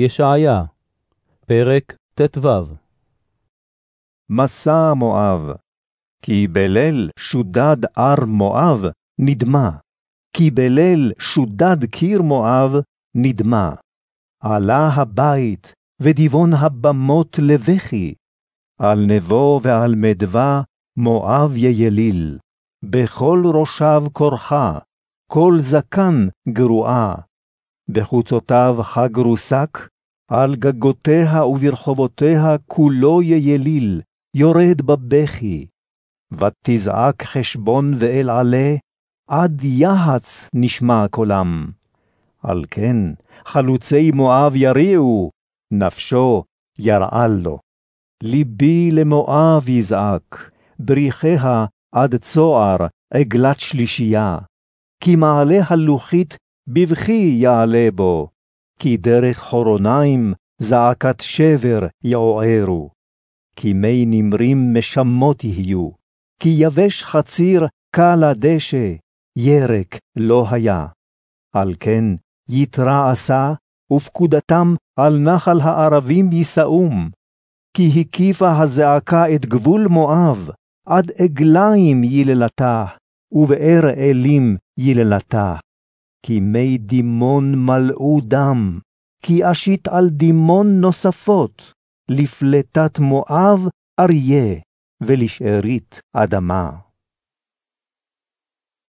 ישעיה, פרק ט"ו. מסע מואב, כי בליל שודד אר מואב נדמה, כי בליל שודד קיר מואב נדמה. עלה הבית, ודיבון הבמות לבכי, על נבו ועל מדווה מואב יליל, בכל ראשיו כורחה, כל זקן גרועה. בחוצותיו חגרו שק, על גגותיה וברחובותיה כולו יליל, יורד בבכי. ותזעק חשבון ואל עלה, עד יהץ נשמע קולם. על כן חלוצי מואב יריעו, נפשו ירעל לו. ליבי למואב יזעק, בריחיה עד צוער עגלת שלישייה. כי מעלה הלוחית בבכי יעלה בו, כי דרך חורוניים זעקת שבר יעוערו. כי מי נמרים משמות יהיו, כי יבש חציר קל הדשא, ירק לא היה. על כן יתרה עשה, ופקודתם על נחל הערבים יישאום. כי הקיפה הזעקה את גבול מואב, עד עגליים יללתה, ובאר אלים יללתה. כי מי דימון מלאו דם, כי אשית על דימון נוספות, לפלטת מואב אריה, ולשארית אדמה.